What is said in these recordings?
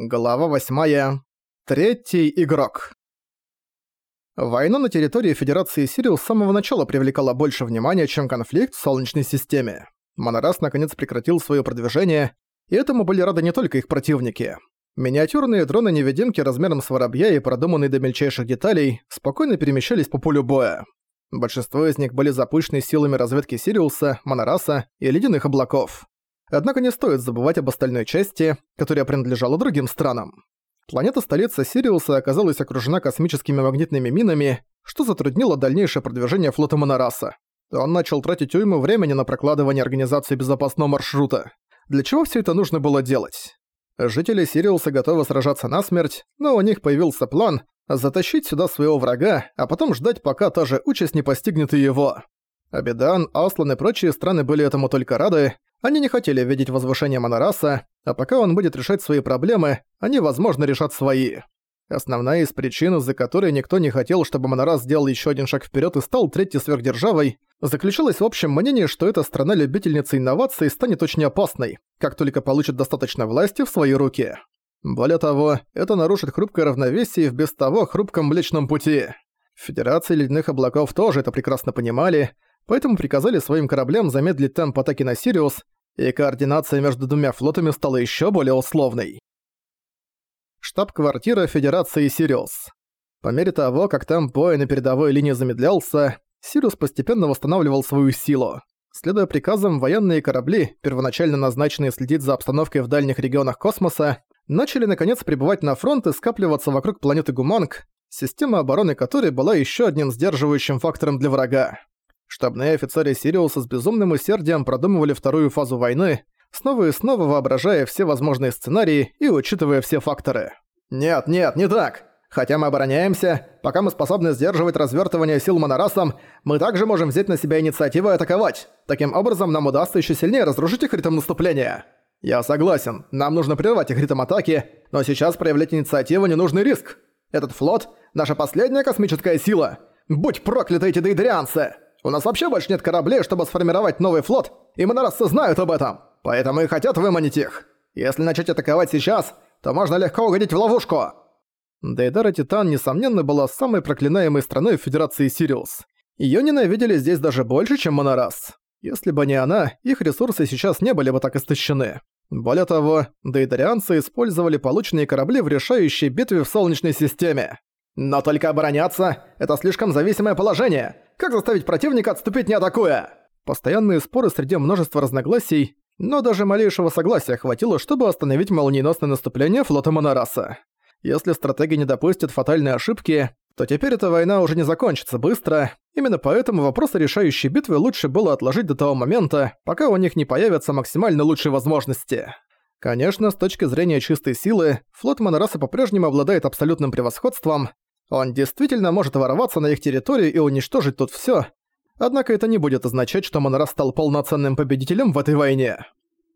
Глава 8. Третий игрок. Война на территории Федерации Сириус с самого начала привлекала больше внимания, чем конфликт в Солнечной системе. Монорас наконец прекратил свое продвижение, и этому были рады не только их противники. Миниатюрные дроны-невидимки размером с воробья и продуманные до мельчайших деталей спокойно перемещались по полю боя. Большинство из них были запущены силами разведки Сириуса, Монораса и Ледяных облаков. Однако не стоит забывать об остальной части, которая принадлежала другим странам. Планета-столица Сириуса оказалась окружена космическими магнитными минами, что затруднило дальнейшее продвижение флота Монораса. Он начал тратить уйму времени на прокладывание организации безопасного маршрута. Для чего все это нужно было делать? Жители Сириуса готовы сражаться насмерть, но у них появился план затащить сюда своего врага, а потом ждать, пока та же участь не постигнет и его. Абидан, Аслан и прочие страны были этому только рады, они не хотели видеть возвышение Монораса, а пока он будет решать свои проблемы, они, возможно, решат свои. Основная из причин, из-за которой никто не хотел, чтобы Монорас сделал еще один шаг вперед и стал третьей сверхдержавой, заключалась в общем мнении, что эта страна-любительница инноваций станет очень опасной, как только получит достаточно власти в свои руки. Более того, это нарушит хрупкое равновесие в без того хрупком Млечном Пути. Федерация Ледяных Облаков тоже это прекрасно понимали, поэтому приказали своим кораблям замедлить темп атаки на Сириус, и координация между двумя флотами стала еще более условной. Штаб-квартира Федерации Сириус. По мере того, как темп боя на передовой линии замедлялся, Сириус постепенно восстанавливал свою силу. Следуя приказам, военные корабли, первоначально назначенные следить за обстановкой в дальних регионах космоса, начали наконец прибывать на фронт и скапливаться вокруг планеты Гуманг, система обороны которой была еще одним сдерживающим фактором для врага. Штабные офицеры Сириуса с безумным усердием продумывали вторую фазу войны, снова и снова воображая все возможные сценарии и учитывая все факторы. «Нет, нет, не так! Хотя мы обороняемся, пока мы способны сдерживать развертывание сил монорасом, мы также можем взять на себя инициативу и атаковать. Таким образом, нам удастся еще сильнее разрушить их ритм наступления. Я согласен, нам нужно прервать их ритм атаки, но сейчас проявлять инициативу не нужный риск. Этот флот — наша последняя космическая сила. Будь прокляты эти дейдрианцы!» У нас вообще больше нет кораблей, чтобы сформировать новый флот, и монорасцы знают об этом. Поэтому и хотят выманить их. Если начать атаковать сейчас, то можно легко угодить в ловушку». Дейдара Титан, несомненно, была самой проклинаемой страной в Федерации Сириус. Её ненавидели здесь даже больше, чем Монорас. Если бы не она, их ресурсы сейчас не были бы так истощены. Более того, дейдарианцы использовали полученные корабли в решающей битве в Солнечной системе. Но только обороняться – это слишком зависимое положение. Как заставить противника отступить не атакуя? Постоянные споры среди множества разногласий, но даже малейшего согласия хватило, чтобы остановить молниеносное наступление флота Монораса. Если стратеги не допустят фатальной ошибки, то теперь эта война уже не закончится быстро. Именно поэтому вопрос о решающей битве лучше было отложить до того момента, пока у них не появятся максимально лучшие возможности. Конечно, с точки зрения чистой силы, флот Монораса по-прежнему обладает абсолютным превосходством, он действительно может ворваться на их территорию и уничтожить тут всё, однако это не будет означать, что Монорас стал полноценным победителем в этой войне.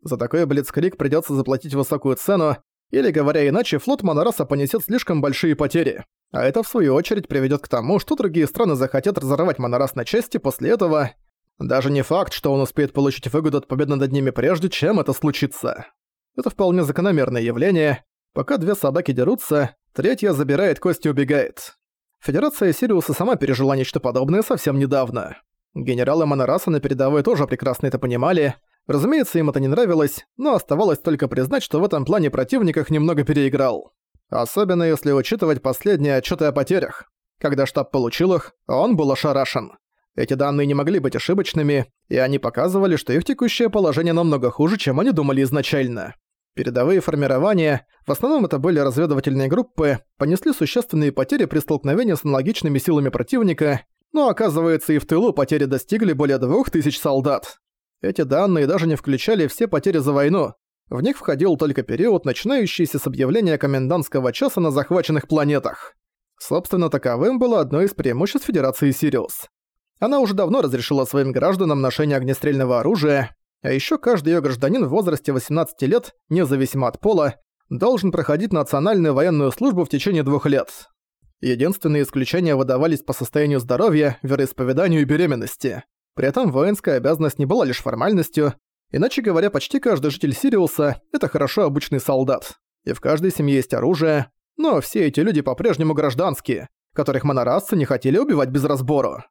За такой блицкрик придётся заплатить высокую цену, или, говоря иначе, флот Монораса понесет слишком большие потери. А это, в свою очередь, приведёт к тому, что другие страны захотят разорвать Монорас на части после этого. Даже не факт, что он успеет получить выгоду от победы над ними прежде, чем это случится. Это вполне закономерное явление. Пока две собаки дерутся, Третья забирает кость и убегает. Федерация Сириуса сама пережила нечто подобное совсем недавно. Генералы Монораса на передовой тоже прекрасно это понимали. Разумеется, им это не нравилось, но оставалось только признать, что в этом плане противник их немного переиграл. Особенно если учитывать последние отчеты о потерях. Когда штаб получил их, он был ошарашен. Эти данные не могли быть ошибочными, и они показывали, что их текущее положение намного хуже, чем они думали изначально. Передовые формирования, в основном это были разведывательные группы, понесли существенные потери при столкновении с аналогичными силами противника, но оказывается и в тылу потери достигли более 2000 солдат. Эти данные даже не включали все потери за войну. В них входил только период, начинающийся с объявления комендантского часа на захваченных планетах. Собственно, таковым было одно из преимуществ Федерации Сириус. Она уже давно разрешила своим гражданам ношение огнестрельного оружия, а еще каждый ее гражданин в возрасте 18 лет, независимо от пола, должен проходить национальную военную службу в течение двух лет. Единственные исключения выдавались по состоянию здоровья, вероисповеданию и беременности. При этом воинская обязанность не была лишь формальностью, иначе говоря, почти каждый житель Сириуса – это хорошо обученный солдат. и в каждой семье есть оружие, но все эти люди по-прежнему гражданские, которых монорасцы не хотели убивать без разбору.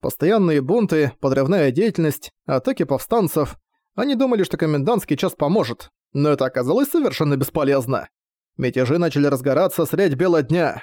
Постоянные бунты, подрывная деятельность, атаки повстанцев. Они думали, что комендантский час поможет, но это оказалось совершенно бесполезно. Мятежи начали разгораться средь бела дня.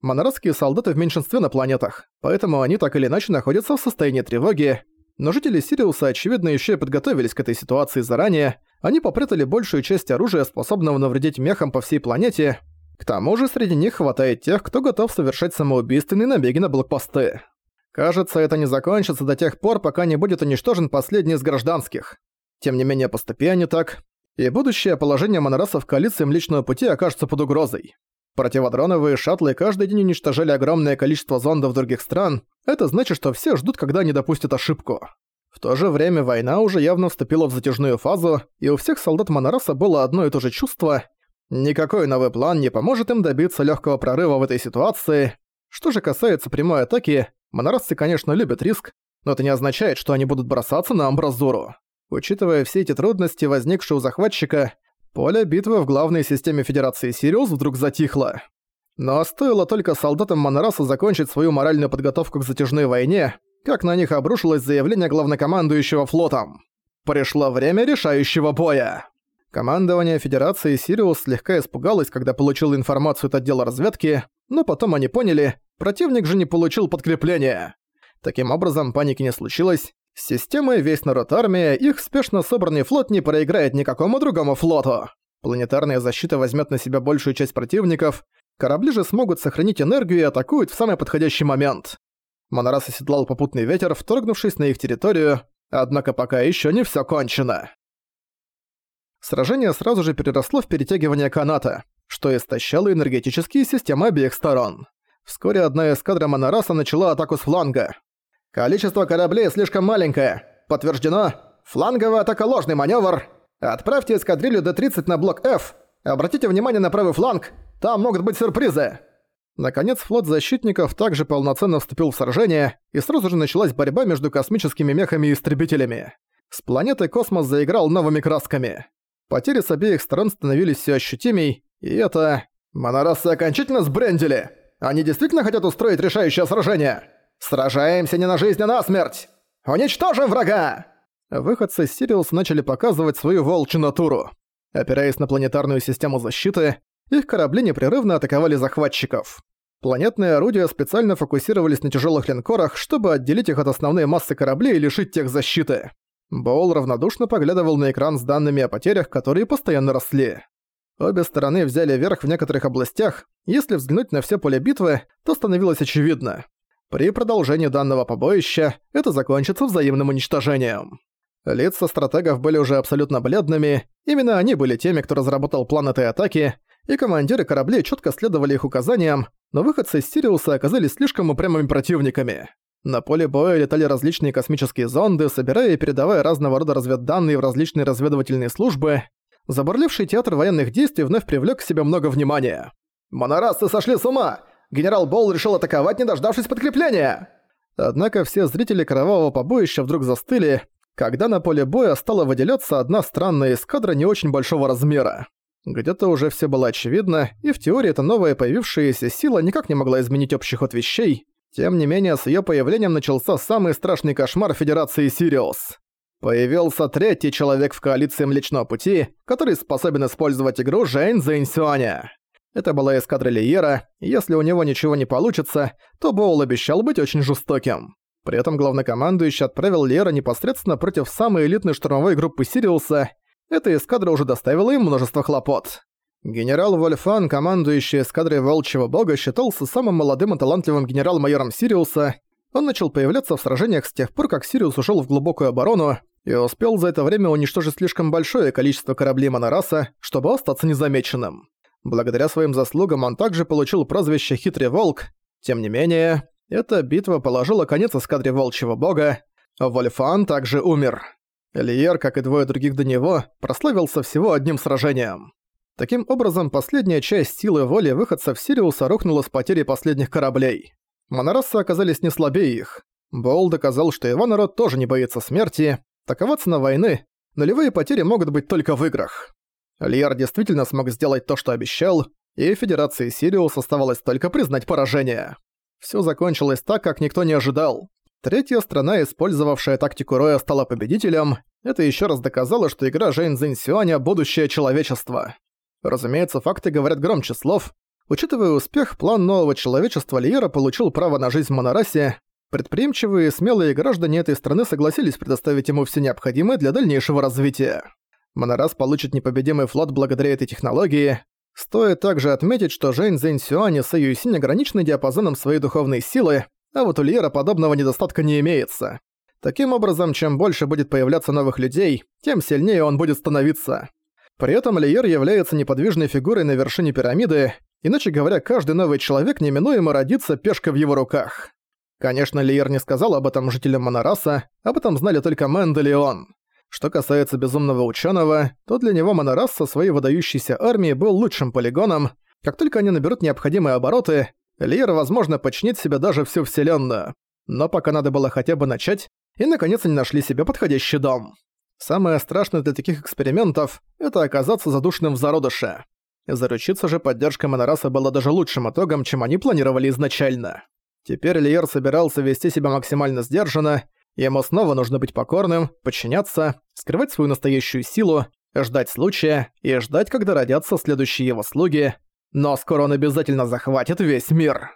Монорасские солдаты в меньшинстве на планетах, поэтому они так или иначе находятся в состоянии тревоги. Но жители Сириуса, очевидно, еще и подготовились к этой ситуации заранее. Они попрятали большую часть оружия, способного навредить мехам по всей планете. К тому же среди них хватает тех, кто готов совершать самоубийственные набеги на блокпосты. Кажется, это не закончится до тех пор, пока не будет уничтожен последний из гражданских. Тем не менее, поступи они так, и будущее положение монорасов в коалиции Млечного Пути окажется под угрозой. Противодроновые шаттлы каждый день уничтожали огромное количество зондов других стран, это значит, что все ждут, когда они допустят ошибку. В то же время война уже явно вступила в затяжную фазу, и у всех солдат Монораса было одно и то же чувство – никакой новый план не поможет им добиться легкого прорыва в этой ситуации. Что же касается прямой атаки, монорасцы, конечно, любят риск, но это не означает, что они будут бросаться на амбразуру. Учитывая все эти трудности, возникшие у захватчика, поле битвы в главной системе Федерации Сириус вдруг затихло. Но стоило только солдатам Монораса закончить свою моральную подготовку к затяжной войне, как на них обрушилось заявление главнокомандующего флотом. Пришло время решающего боя. Командование Федерации Сириус слегка испугалось, когда получило информацию от отдела разведки, но потом они поняли, противник же не получил подкрепления. Таким образом, паники не случилось, с системой весь народ армия, их спешно собранный флот не проиграет никакому другому флоту. Планетарная защита возьмет на себя большую часть противников, корабли же смогут сохранить энергию и атакуют в самый подходящий момент. Монорас оседлал попутный ветер, вторгнувшись на их территорию, однако пока еще не все кончено. Сражение сразу же переросло в перетягивание каната, что истощало энергетические системы обеих сторон. Вскоре одна эскадра Монораса начала атаку с фланга. Количество кораблей слишком маленькое. Подтверждено. Фланговая атака ложный маневр. Отправьте эскадрилью Д-30 на блок F. Обратите внимание на правый фланг. Там могут быть сюрпризы. Наконец, флот защитников также полноценно вступил в сражение, и сразу же началась борьба между космическими мехами и истребителями. С планеты космос заиграл новыми красками. Потери с обеих сторон становились все ощутимей, и это... Монорасы окончательно сбрендили! Они действительно хотят устроить решающее сражение? Сражаемся не на жизнь, а на смерть! Уничтожим врага!» Выходцы из Сириус начали показывать свою волчью натуру. Опираясь на планетарную систему защиты, их корабли непрерывно атаковали захватчиков. Планетные орудия специально фокусировались на тяжелых линкорах, чтобы отделить их от основной массы кораблей и лишить тех защиты. Боул равнодушно поглядывал на экран с данными о потерях, которые постоянно росли. Обе стороны взяли верх в некоторых областях, если взглянуть на все поле битвы, то становилось очевидно. При продолжении данного побоища это закончится взаимным уничтожением. Лица стратегов были уже абсолютно бледными, именно они были теми, кто разработал план этой атаки, и командиры кораблей четко следовали их указаниям, но выходцы из Сириуса оказались слишком упрямыми противниками. На поле боя летали различные космические зонды, собирая и передавая разного рода разведданные в различные разведывательные службы. Забурливший театр военных действий вновь привлек к себе много внимания. «Монорасцы сошли с ума! Генерал Болл решил атаковать, не дождавшись подкрепления!» Однако все зрители кровавого побоища вдруг застыли, когда на поле боя стала выделяться одна странная эскадра не очень большого размера. Где-то уже все было очевидно, и в теории эта новая появившаяся сила никак не могла изменить общий ход вещей. Тем не менее, с ее появлением начался самый страшный кошмар Федерации Сириус. Появился третий человек в коалиции Млечного Пути, который способен использовать игру Жейн Зэйнсюаня. Это была эскадра Лиера, если у него ничего не получится, то Боул обещал быть очень жестоким. При этом главнокомандующий отправил Лиера непосредственно против самой элитной штурмовой группы Сириуса. Эта эскадра уже доставила им множество хлопот. Генерал Вольфан, командующий эскадрой Волчьего Бога, считался самым молодым и талантливым генерал-майором Сириуса. Он начал появляться в сражениях с тех пор, как Сириус ушел в глубокую оборону, и успел за это время уничтожить слишком большое количество кораблей Монораса, чтобы остаться незамеченным. Благодаря своим заслугам он также получил прозвище «Хитрый Волк». Тем не менее, эта битва положила конец эскадре Волчьего Бога. Вольфан также умер. Элиер, как и двое других до него, прославился всего одним сражением. Таким образом, последняя часть силы воли выходцев Сириуса рухнула с потерей последних кораблей. Монорассы оказались не слабее их. Боул доказал, что его народ тоже не боится смерти. Такова цена войны. Нулевые потери могут быть только в играх. Лиар действительно смог сделать то, что обещал, и Федерации Сириус оставалось только признать поражение. Всё закончилось так, как никто не ожидал. Третья страна, использовавшая тактику Роя, стала победителем. Это ещё раз доказало, что игра Жэнь Цзинь Сюаня – будущее человечества. Разумеется, факты говорят громче слов. Учитывая успех, план нового человечества Лиера получил право на жизнь в Монорасе. Предприимчивые и смелые граждане этой страны согласились предоставить ему все необходимое для дальнейшего развития. Монорас получит непобедимый флот благодаря этой технологии. Стоит также отметить, что Жэнь Зэнь Сюань и Сэй Юсинь ограничены диапазоном своей духовной силы, а вот у Лиера подобного недостатка не имеется. Таким образом, чем больше будет появляться новых людей, тем сильнее он будет становиться. При этом Лиер является неподвижной фигурой на вершине пирамиды, иначе говоря, каждый новый человек неминуемо родится пешкой в его руках. Конечно, Лиер не сказал об этом жителям Монораса, об этом знали только Мэнд и он. Что касается безумного ученого, то для него Монорас со своей выдающейся армией был лучшим полигоном. Как только они наберут необходимые обороты, Лиер, возможно, починит себе даже всю Вселенную. Но пока надо было хотя бы начать, и наконец они нашли себе подходящий дом. Самое страшное для таких экспериментов – это оказаться задушенным в зародыше. Заручиться же поддержкой Монораса было даже лучшим итогом, чем они планировали изначально. Теперь Лиер собирался вести себя максимально сдержанно, Ему снова нужно быть покорным, подчиняться, скрывать свою настоящую силу, ждать случая и ждать, когда родятся следующие его слуги. Но скоро он обязательно захватит весь мир.